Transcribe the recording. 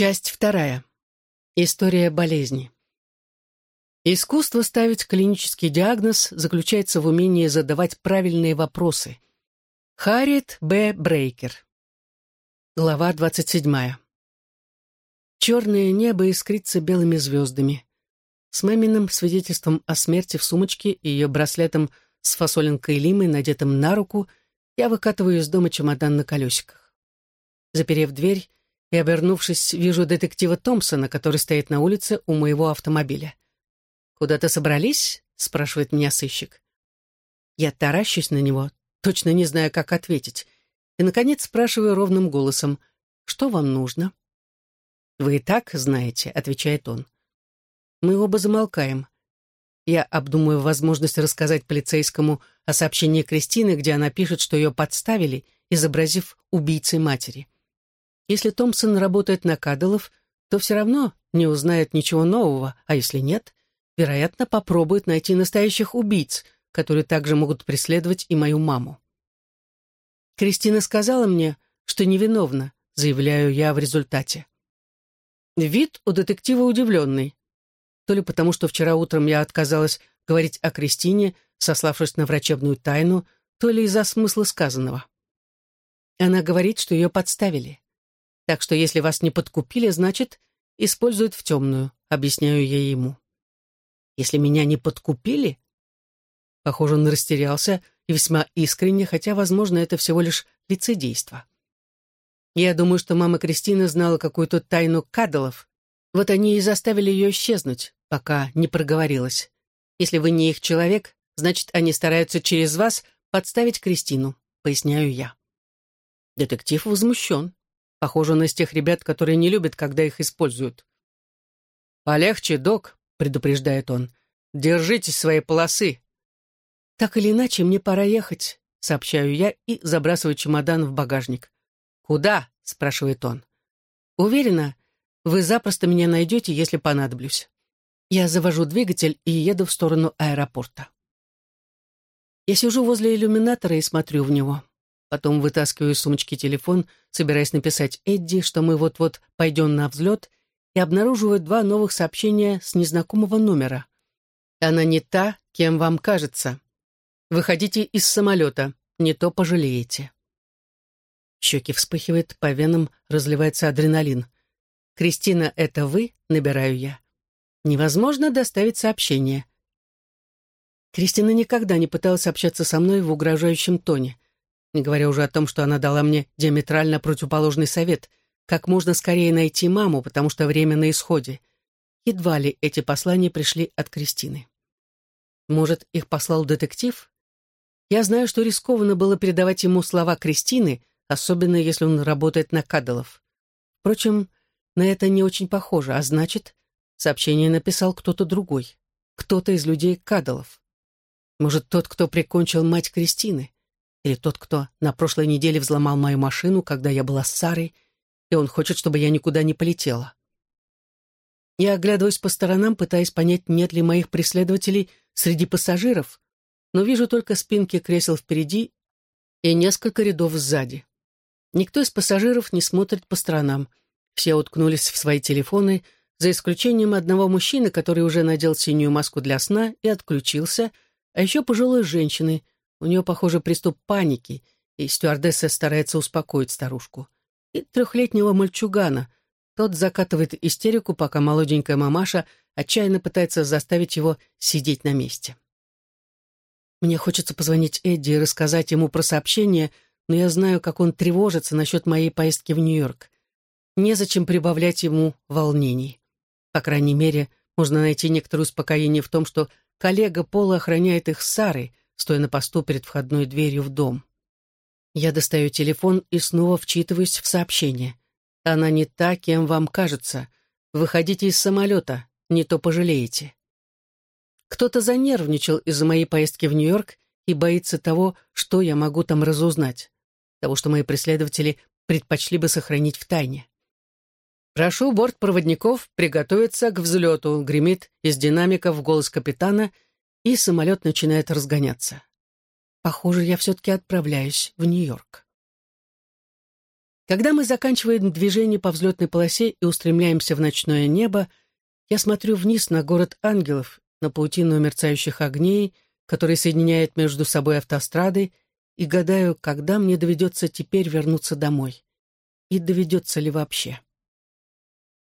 Часть вторая. История болезни. Искусство ставить клинический диагноз заключается в умении задавать правильные вопросы. Харриет Б. Брейкер. Глава 27. Черное небо искрится белыми звездами. С маминым свидетельством о смерти в сумочке и ее браслетом с фасолинкой лимы, надетым на руку, я выкатываю из дома чемодан на колесиках. Заперев дверь, и, обернувшись, вижу детектива Томпсона, который стоит на улице у моего автомобиля. «Куда-то собрались?» — спрашивает меня сыщик. Я таращусь на него, точно не зная, как ответить, и, наконец, спрашиваю ровным голосом, «Что вам нужно?» «Вы и так знаете», — отвечает он. Мы оба замолкаем. Я обдумываю возможность рассказать полицейскому о сообщении Кристины, где она пишет, что ее подставили, изобразив убийцей матери. Если Томпсон работает на Кадалов, то все равно не узнает ничего нового, а если нет, вероятно, попробует найти настоящих убийц, которые также могут преследовать и мою маму. Кристина сказала мне, что невиновна, заявляю я в результате. Вид у детектива удивленный. То ли потому, что вчера утром я отказалась говорить о Кристине, сославшись на врачебную тайну, то ли из-за смысла сказанного. Она говорит, что ее подставили. Так что если вас не подкупили, значит, используют в темную, объясняю я ему. Если меня не подкупили? Похоже, он растерялся и весьма искренне, хотя, возможно, это всего лишь лицедейство. Я думаю, что мама Кристины знала какую-то тайну Кадалов. Вот они и заставили ее исчезнуть, пока не проговорилась. Если вы не их человек, значит, они стараются через вас подставить Кристину, поясняю я. Детектив возмущен. Похоже на тех ребят, которые не любят, когда их используют. «Полегче, док», — предупреждает он. «Держитесь своей полосы». «Так или иначе, мне пора ехать», — сообщаю я и забрасываю чемодан в багажник. «Куда?» — спрашивает он. «Уверена, вы запросто меня найдете, если понадоблюсь». Я завожу двигатель и еду в сторону аэропорта. Я сижу возле иллюминатора и смотрю в него. Потом вытаскиваю из сумочки телефон, собираясь написать Эдди, что мы вот-вот пойдем на взлет, и обнаруживаю два новых сообщения с незнакомого номера. Она не та, кем вам кажется. Выходите из самолета, не то пожалеете. Щеки вспыхивают, по венам разливается адреналин. «Кристина, это вы?» — набираю я. «Невозможно доставить сообщение». Кристина никогда не пыталась общаться со мной в угрожающем тоне не говоря уже о том, что она дала мне диаметрально противоположный совет, как можно скорее найти маму, потому что время на исходе. Едва ли эти послания пришли от Кристины. Может, их послал детектив? Я знаю, что рискованно было передавать ему слова Кристины, особенно если он работает на Кадалов. Впрочем, на это не очень похоже, а значит, сообщение написал кто-то другой, кто-то из людей Кадалов. Может, тот, кто прикончил мать Кристины. Или тот, кто на прошлой неделе взломал мою машину, когда я была с Сарой, и он хочет, чтобы я никуда не полетела. Я оглядываюсь по сторонам, пытаясь понять, нет ли моих преследователей среди пассажиров, но вижу только спинки кресел впереди и несколько рядов сзади. Никто из пассажиров не смотрит по сторонам. Все уткнулись в свои телефоны, за исключением одного мужчины, который уже надел синюю маску для сна и отключился, а еще пожилой женщины, у нее, похоже, приступ паники, и стюардесса старается успокоить старушку. И трехлетнего мальчугана. Тот закатывает истерику, пока молоденькая мамаша отчаянно пытается заставить его сидеть на месте. Мне хочется позвонить Эдди и рассказать ему про сообщение, но я знаю, как он тревожится насчет моей поездки в Нью-Йорк. Незачем прибавлять ему волнений. По крайней мере, можно найти некоторое успокоение в том, что коллега Пола охраняет их с Сарой, стоя на посту перед входной дверью в дом. Я достаю телефон и снова вчитываюсь в сообщение. Она не та, кем вам кажется. Выходите из самолета, не то пожалеете. Кто-то занервничал из-за моей поездки в Нью-Йорк и боится того, что я могу там разузнать. Того, что мои преследователи предпочли бы сохранить в тайне. «Прошу бортпроводников приготовиться к взлету», — гремит из динамиков голос капитана — и самолет начинает разгоняться. Похоже, я все-таки отправляюсь в Нью-Йорк. Когда мы заканчиваем движение по взлетной полосе и устремляемся в ночное небо, я смотрю вниз на город ангелов, на паутину мерцающих огней, которые соединяют между собой автострады, и гадаю, когда мне доведется теперь вернуться домой. И доведется ли вообще.